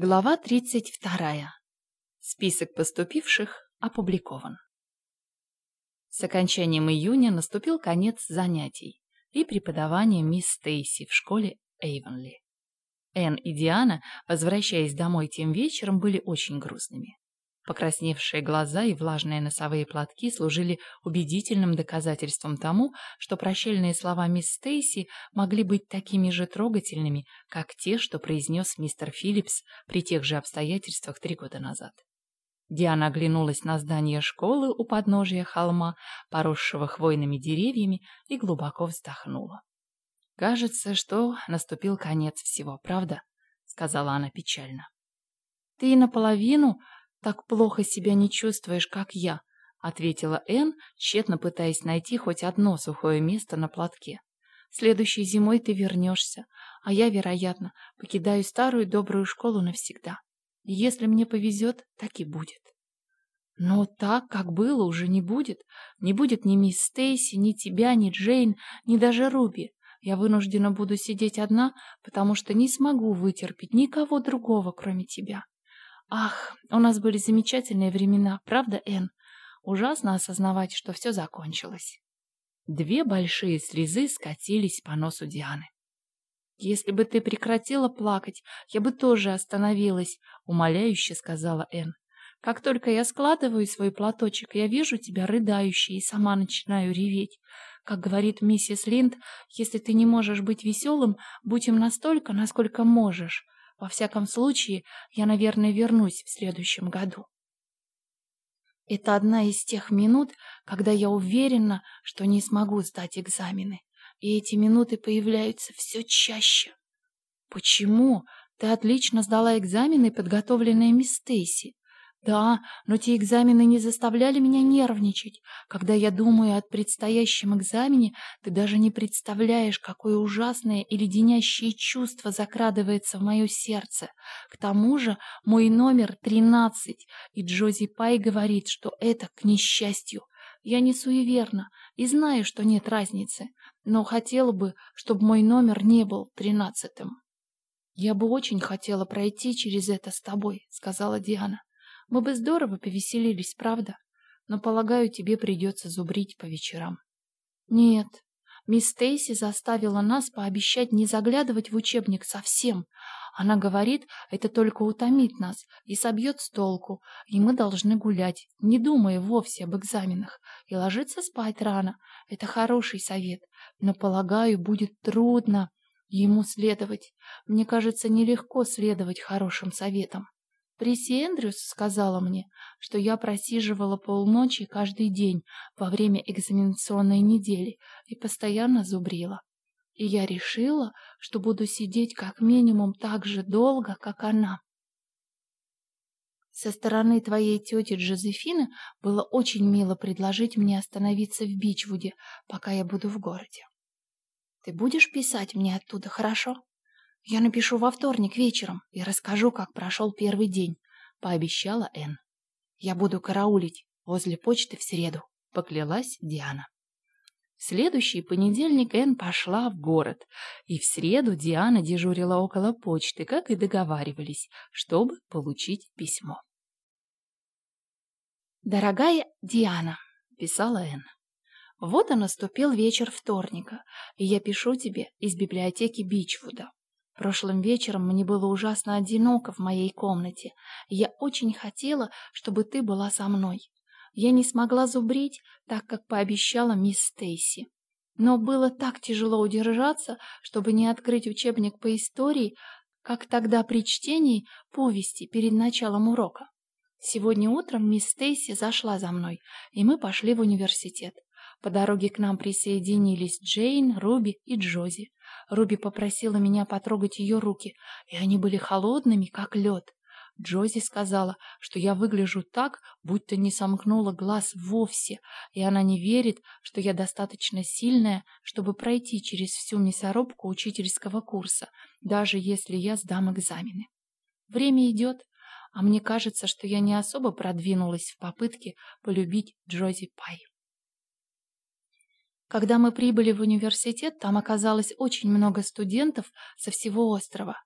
Глава 32. Список поступивших опубликован. С окончанием июня наступил конец занятий и преподавания мисс Стейси в школе Эйвенли. Энн и Диана, возвращаясь домой тем вечером, были очень грустными. Покрасневшие глаза и влажные носовые платки служили убедительным доказательством тому, что прощальные слова мисс Стейси могли быть такими же трогательными, как те, что произнес мистер Филлипс при тех же обстоятельствах три года назад. Диана оглянулась на здание школы у подножия холма, поросшего хвойными деревьями, и глубоко вздохнула. «Кажется, что наступил конец всего, правда?» — сказала она печально. «Ты наполовину так плохо себя не чувствуешь, как я», — ответила Энн, тщетно пытаясь найти хоть одно сухое место на платке. «Следующей зимой ты вернешься, а я, вероятно, покидаю старую добрую школу навсегда. Если мне повезет, так и будет». Но так, как было, уже не будет. Не будет ни мисс Стейси, ни тебя, ни Джейн, ни даже Руби. Я вынуждена буду сидеть одна, потому что не смогу вытерпеть никого другого, кроме тебя. Ах, у нас были замечательные времена, правда, Энн? Ужасно осознавать, что все закончилось. Две большие слезы скатились по носу Дианы. «Если бы ты прекратила плакать, я бы тоже остановилась», — умоляюще сказала Энн. «Как только я складываю свой платочек, я вижу тебя рыдающей и сама начинаю реветь. Как говорит миссис Линд, если ты не можешь быть веселым, будь им настолько, насколько можешь. Во всяком случае, я, наверное, вернусь в следующем году. Это одна из тех минут, когда я уверена, что не смогу сдать экзамены. И эти минуты появляются все чаще. Почему? Ты отлично сдала экзамены, подготовленные мисс Стейси. Да, но те экзамены не заставляли меня нервничать. Когда я думаю о предстоящем экзамене, ты даже не представляешь, какое ужасное и леденящее чувство закрадывается в мое сердце. К тому же мой номер тринадцать, и Джози Пай говорит, что это к несчастью. Я не суеверна и знаю, что нет разницы, но хотела бы, чтобы мой номер не был тринадцатым. «Я бы очень хотела пройти через это с тобой», — сказала Диана. Мы бы здорово повеселились, правда? Но, полагаю, тебе придется зубрить по вечерам. Нет, мисс Стейси заставила нас пообещать не заглядывать в учебник совсем. Она говорит, это только утомит нас и собьет с толку, и мы должны гулять, не думая вовсе об экзаменах, и ложиться спать рано. Это хороший совет, но, полагаю, будет трудно ему следовать. Мне кажется, нелегко следовать хорошим советам. Присси Эндрюс сказала мне, что я просиживала полночи каждый день во время экзаменационной недели и постоянно зубрила. И я решила, что буду сидеть как минимум так же долго, как она. Со стороны твоей тети Джозефины было очень мило предложить мне остановиться в Бичвуде, пока я буду в городе. Ты будешь писать мне оттуда, хорошо? «Я напишу во вторник вечером и расскажу, как прошел первый день», — пообещала Энн. «Я буду караулить возле почты в среду», — поклялась Диана. В следующий понедельник Энн пошла в город, и в среду Диана дежурила около почты, как и договаривались, чтобы получить письмо. «Дорогая Диана», — писала Энн, — «вот и наступил вечер вторника, и я пишу тебе из библиотеки Бичвуда. Прошлым вечером мне было ужасно одиноко в моей комнате, я очень хотела, чтобы ты была со мной. Я не смогла зубрить, так как пообещала мисс Стейси. Но было так тяжело удержаться, чтобы не открыть учебник по истории, как тогда при чтении повести перед началом урока. Сегодня утром мисс Стейси зашла за мной, и мы пошли в университет. По дороге к нам присоединились Джейн, Руби и Джози. Руби попросила меня потрогать ее руки, и они были холодными, как лед. Джози сказала, что я выгляжу так, будто не сомкнула глаз вовсе, и она не верит, что я достаточно сильная, чтобы пройти через всю мясорубку учительского курса, даже если я сдам экзамены. Время идет, а мне кажется, что я не особо продвинулась в попытке полюбить Джози Пай. Когда мы прибыли в университет, там оказалось очень много студентов со всего острова.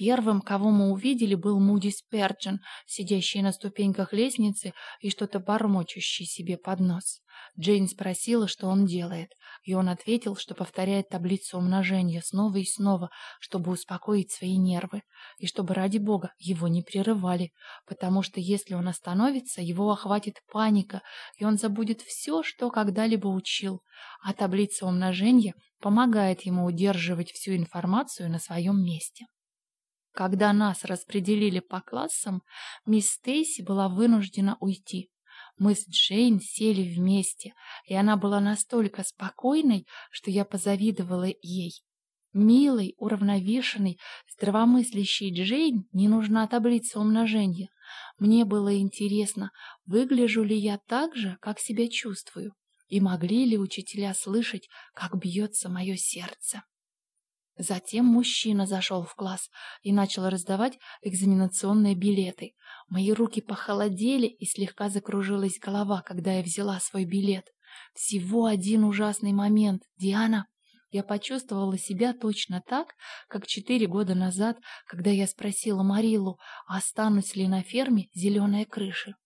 Первым, кого мы увидели, был Муди Сперджин, сидящий на ступеньках лестницы и что-то бормочущий себе под нос. Джейн спросила, что он делает, и он ответил, что повторяет таблицу умножения снова и снова, чтобы успокоить свои нервы, и чтобы, ради бога, его не прерывали, потому что если он остановится, его охватит паника, и он забудет все, что когда-либо учил, а таблица умножения помогает ему удерживать всю информацию на своем месте. Когда нас распределили по классам, мисс Стейси была вынуждена уйти. Мы с Джейн сели вместе, и она была настолько спокойной, что я позавидовала ей. Милой, уравновешенной, здравомыслящей Джейн не нужна таблица умножения. Мне было интересно, выгляжу ли я так же, как себя чувствую, и могли ли учителя слышать, как бьется мое сердце. Затем мужчина зашел в класс и начал раздавать экзаменационные билеты. Мои руки похолодели и слегка закружилась голова, когда я взяла свой билет. Всего один ужасный момент. Диана, я почувствовала себя точно так, как четыре года назад, когда я спросила Марилу, останусь ли на ферме зеленые крыши.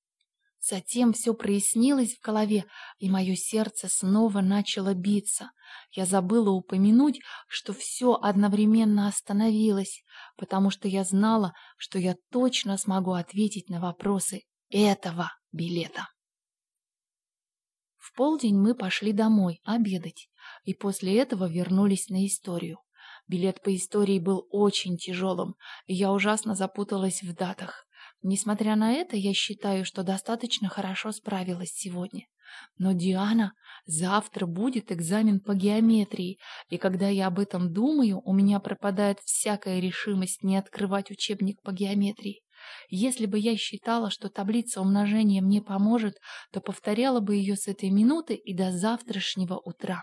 Затем все прояснилось в голове, и мое сердце снова начало биться. Я забыла упомянуть, что все одновременно остановилось, потому что я знала, что я точно смогу ответить на вопросы этого билета. В полдень мы пошли домой обедать, и после этого вернулись на историю. Билет по истории был очень тяжелым, и я ужасно запуталась в датах. Несмотря на это, я считаю, что достаточно хорошо справилась сегодня. Но, Диана, завтра будет экзамен по геометрии, и когда я об этом думаю, у меня пропадает всякая решимость не открывать учебник по геометрии. Если бы я считала, что таблица умножения мне поможет, то повторяла бы ее с этой минуты и до завтрашнего утра.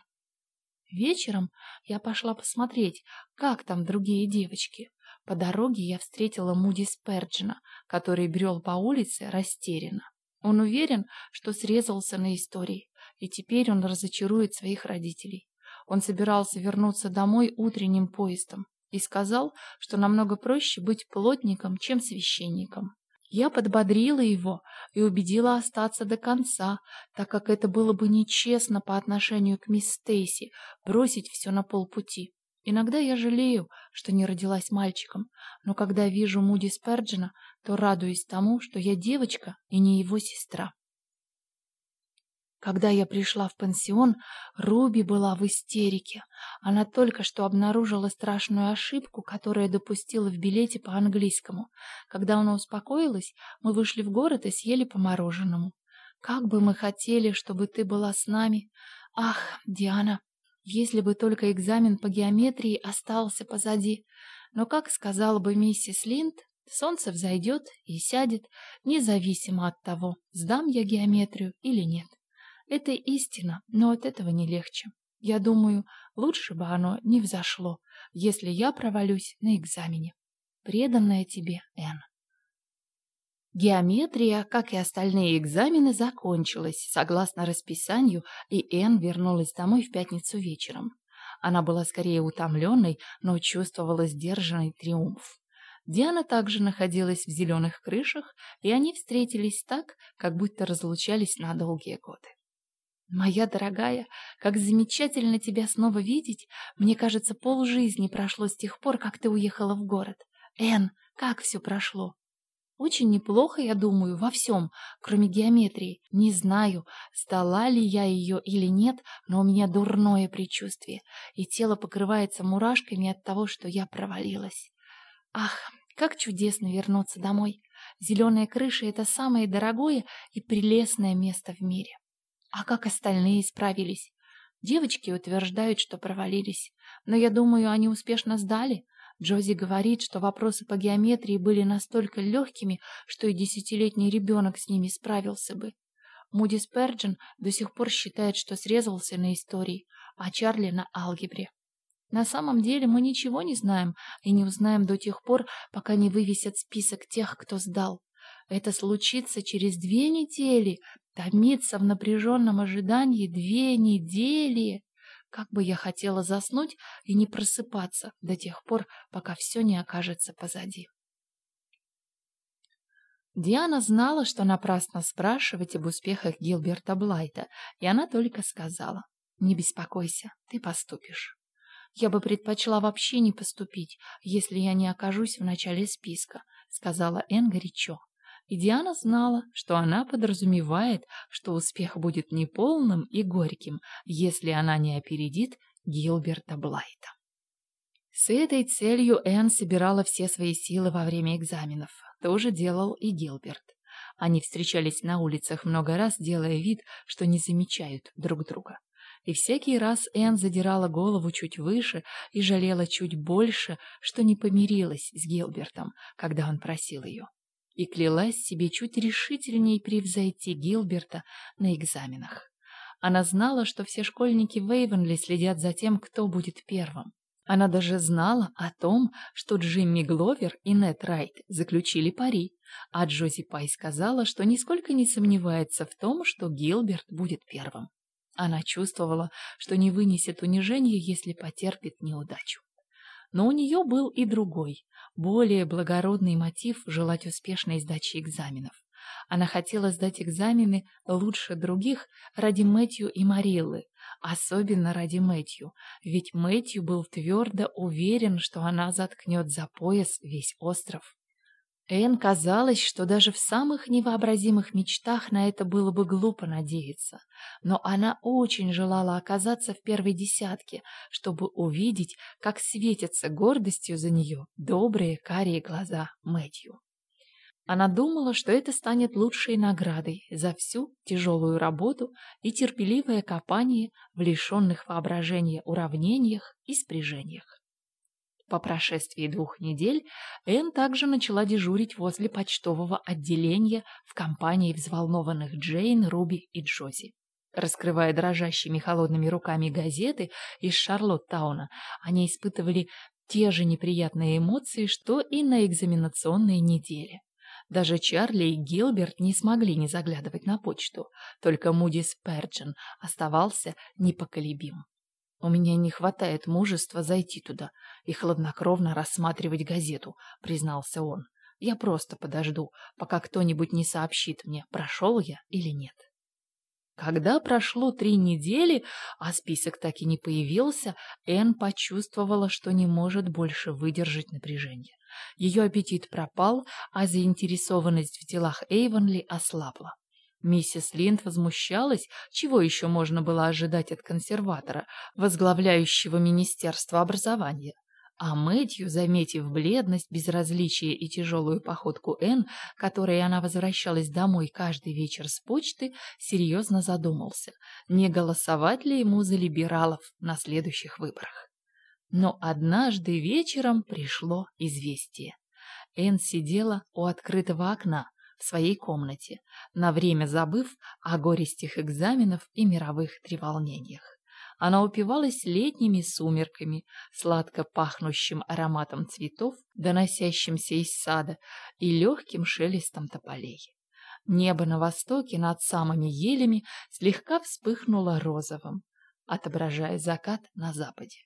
Вечером я пошла посмотреть, как там другие девочки. По дороге я встретила Муди Сперджина, который брел по улице растерянно. Он уверен, что срезался на истории, и теперь он разочарует своих родителей. Он собирался вернуться домой утренним поездом и сказал, что намного проще быть плотником, чем священником. Я подбодрила его и убедила остаться до конца, так как это было бы нечестно по отношению к мисс Стейси бросить все на полпути. Иногда я жалею, что не родилась мальчиком, но когда вижу Муди Сперджина, то радуюсь тому, что я девочка и не его сестра. Когда я пришла в пансион, Руби была в истерике. Она только что обнаружила страшную ошибку, которую допустила в билете по английскому. Когда она успокоилась, мы вышли в город и съели по мороженому. Как бы мы хотели, чтобы ты была с нами. Ах, Диана, если бы только экзамен по геометрии остался позади. Но, как сказала бы миссис Линд, солнце взойдет и сядет, независимо от того, сдам я геометрию или нет. Это истина, но от этого не легче. Я думаю, лучше бы оно не взошло, если я провалюсь на экзамене. Преданная тебе, Энн. Геометрия, как и остальные экзамены, закончилась согласно расписанию, и Энн вернулась домой в пятницу вечером. Она была скорее утомленной, но чувствовала сдержанный триумф. Диана также находилась в зеленых крышах, и они встретились так, как будто разлучались на долгие годы. «Моя дорогая, как замечательно тебя снова видеть! Мне кажется, полжизни прошло с тех пор, как ты уехала в город. Энн, как все прошло?» Очень неплохо, я думаю, во всем, кроме геометрии. Не знаю, сдала ли я ее или нет, но у меня дурное предчувствие, и тело покрывается мурашками от того, что я провалилась. Ах, как чудесно вернуться домой. Зеленая крыша — это самое дорогое и прелестное место в мире. А как остальные справились? Девочки утверждают, что провалились, но я думаю, они успешно сдали. Джози говорит, что вопросы по геометрии были настолько легкими, что и десятилетний ребенок с ними справился бы. Муди Сперджин до сих пор считает, что срезался на истории, а Чарли на алгебре. На самом деле мы ничего не знаем и не узнаем до тех пор, пока не вывесят список тех, кто сдал. Это случится через две недели. Томиться в напряженном ожидании две недели. Как бы я хотела заснуть и не просыпаться до тех пор, пока все не окажется позади. Диана знала, что напрасно спрашивать об успехах Гилберта Блайта, и она только сказала, «Не беспокойся, ты поступишь». «Я бы предпочла вообще не поступить, если я не окажусь в начале списка», — сказала Энн горячо. И Диана знала, что она подразумевает, что успех будет неполным и горьким, если она не опередит Гилберта Блайта. С этой целью Энн собирала все свои силы во время экзаменов. Тоже делал и Гилберт. Они встречались на улицах много раз, делая вид, что не замечают друг друга. И всякий раз Энн задирала голову чуть выше и жалела чуть больше, что не помирилась с Гилбертом, когда он просил ее и клялась себе чуть решительней превзойти Гилберта на экзаменах. Она знала, что все школьники Вейвенли следят за тем, кто будет первым. Она даже знала о том, что Джимми Гловер и Нет Райт заключили пари, а Джози Пай сказала, что нисколько не сомневается в том, что Гилберт будет первым. Она чувствовала, что не вынесет унижения, если потерпит неудачу. Но у нее был и другой, более благородный мотив желать успешной сдачи экзаменов. Она хотела сдать экзамены лучше других ради Мэтью и Мариллы, особенно ради Мэтью, ведь Мэтью был твердо уверен, что она заткнет за пояс весь остров. Эн казалось, что даже в самых невообразимых мечтах на это было бы глупо надеяться, но она очень желала оказаться в первой десятке, чтобы увидеть, как светятся гордостью за нее добрые карие глаза Мэтью. Она думала, что это станет лучшей наградой за всю тяжелую работу и терпеливое копание в лишенных воображения уравнениях и спряжениях. По прошествии двух недель Энн также начала дежурить возле почтового отделения в компании взволнованных Джейн, Руби и Джози. Раскрывая дрожащими холодными руками газеты из Шарлоттауна, они испытывали те же неприятные эмоции, что и на экзаменационной неделе. Даже Чарли и Гилберт не смогли не заглядывать на почту, только Муди Сперджин оставался непоколебим. У меня не хватает мужества зайти туда и хладнокровно рассматривать газету, признался он. Я просто подожду, пока кто-нибудь не сообщит мне, прошел я или нет. Когда прошло три недели, а список так и не появился, Энн почувствовала, что не может больше выдержать напряжение. Ее аппетит пропал, а заинтересованность в делах Эйвонли ослабла. Миссис Линд возмущалась, чего еще можно было ожидать от консерватора, возглавляющего Министерство образования. А Мэтью, заметив бледность, безразличие и тяжелую походку Энн, которой она возвращалась домой каждый вечер с почты, серьезно задумался, не голосовать ли ему за либералов на следующих выборах. Но однажды вечером пришло известие. Энн сидела у открытого окна, в своей комнате, на время забыв о горестях экзаменов и мировых треволнениях. Она упивалась летними сумерками, сладко пахнущим ароматом цветов, доносящимся из сада, и легким шелестом тополей. Небо на востоке над самыми елями слегка вспыхнуло розовым, отображая закат на западе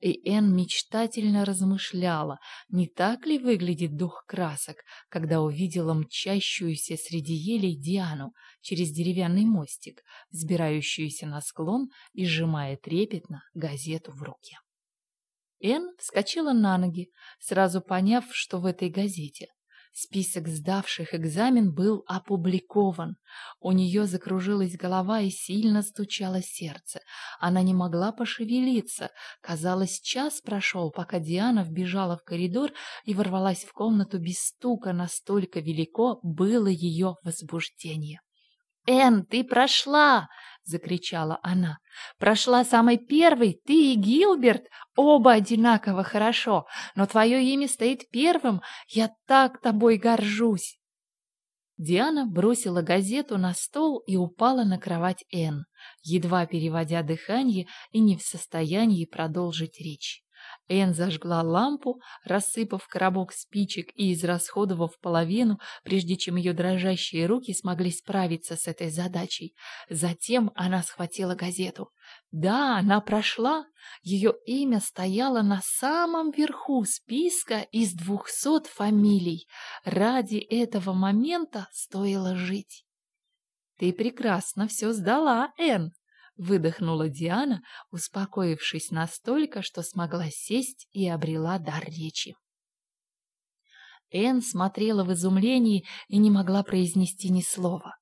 и Энн мечтательно размышляла, не так ли выглядит дух красок, когда увидела мчащуюся среди елей Диану через деревянный мостик, взбирающуюся на склон и сжимая трепетно газету в руке. Энн вскочила на ноги, сразу поняв, что в этой газете Список сдавших экзамен был опубликован. У нее закружилась голова и сильно стучало сердце. Она не могла пошевелиться. Казалось, час прошел, пока Диана вбежала в коридор и ворвалась в комнату без стука. Настолько велико было ее возбуждение. «Энн, ты прошла!» — закричала она. «Прошла самой первой, ты и Гилберт, оба одинаково хорошо, но твое имя стоит первым, я так тобой горжусь!» Диана бросила газету на стол и упала на кровать Энн, едва переводя дыхание и не в состоянии продолжить речь. Энн зажгла лампу, рассыпав коробок спичек и израсходовав половину, прежде чем ее дрожащие руки смогли справиться с этой задачей. Затем она схватила газету. Да, она прошла. Ее имя стояло на самом верху списка из двухсот фамилий. Ради этого момента стоило жить. «Ты прекрасно все сдала, Энн», выдохнула Диана, успокоившись настолько, что смогла сесть и обрела дар речи. Энн смотрела в изумлении и не могла произнести ни слова.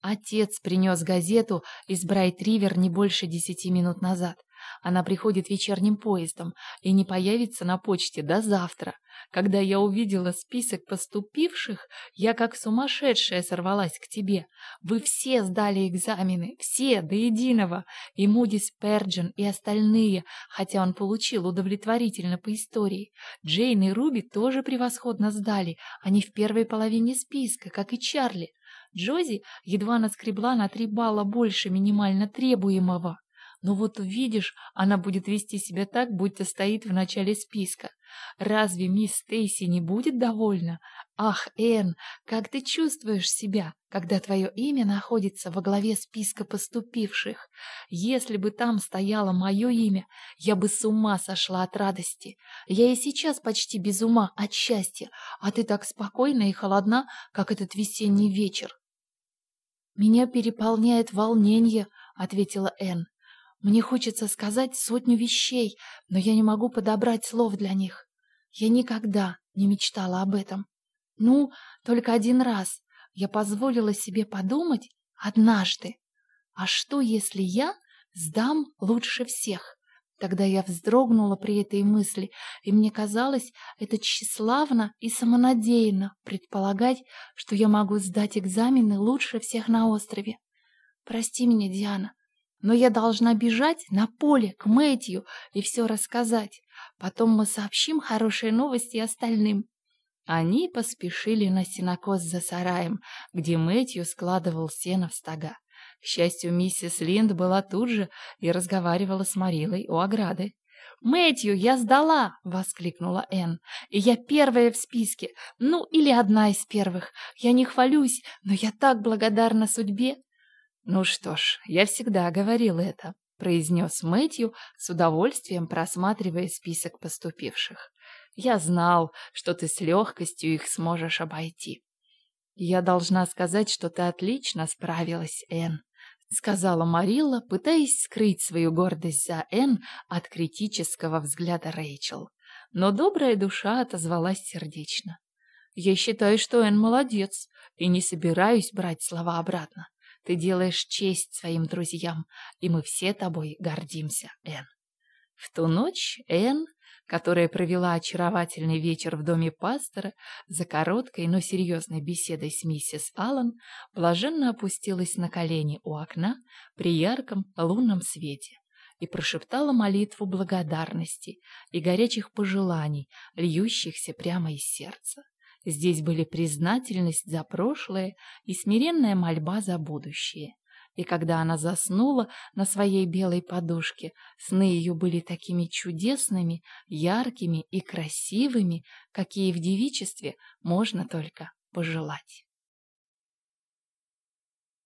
Отец принес газету из Брайт-Ривер не больше десяти минут назад. Она приходит вечерним поездом и не появится на почте до завтра. Когда я увидела список поступивших, я как сумасшедшая сорвалась к тебе. Вы все сдали экзамены, все до единого. И Муди Сперджин, и остальные, хотя он получил удовлетворительно по истории. Джейн и Руби тоже превосходно сдали. Они в первой половине списка, как и Чарли. Джози едва наскребла на три балла больше минимально требуемого. Но вот увидишь, она будет вести себя так, будто стоит в начале списка. Разве мисс Стейси не будет довольна? Ах, Энн, как ты чувствуешь себя, когда твое имя находится во главе списка поступивших? Если бы там стояло мое имя, я бы с ума сошла от радости. Я и сейчас почти без ума от счастья, а ты так спокойна и холодна, как этот весенний вечер. «Меня переполняет волнение», — ответила Энн. Мне хочется сказать сотню вещей, но я не могу подобрать слов для них. Я никогда не мечтала об этом. Ну, только один раз я позволила себе подумать однажды. А что, если я сдам лучше всех? Тогда я вздрогнула при этой мысли, и мне казалось это тщеславно и самонадеянно предполагать, что я могу сдать экзамены лучше всех на острове. Прости меня, Диана, но я должна бежать на поле к Мэтью и все рассказать. Потом мы сообщим хорошие новости остальным. Они поспешили на сенокос за сараем, где Мэтью складывал сено в стога. К счастью, миссис Линд была тут же и разговаривала с Марилой у ограды. «Мэтью, я сдала!» — воскликнула Энн. «И я первая в списке, ну или одна из первых. Я не хвалюсь, но я так благодарна судьбе. «Ну что ж, я всегда говорил это», — произнес Мэтью, с удовольствием просматривая список поступивших. «Я знал, что ты с легкостью их сможешь обойти». «Я должна сказать, что ты отлично справилась, Энн», — сказала Марилла, пытаясь скрыть свою гордость за Энн от критического взгляда Рэйчел. Но добрая душа отозвалась сердечно. «Я считаю, что Энн молодец, и не собираюсь брать слова обратно. Ты делаешь честь своим друзьям, и мы все тобой гордимся, Энн. В ту ночь Энн, которая провела очаровательный вечер в доме пастора, за короткой, но серьезной беседой с миссис Аллан, блаженно опустилась на колени у окна при ярком лунном свете и прошептала молитву благодарности и горячих пожеланий, льющихся прямо из сердца. Здесь были признательность за прошлое и смиренная мольба за будущее. И когда она заснула на своей белой подушке, сны ее были такими чудесными, яркими и красивыми, какие в девичестве можно только пожелать.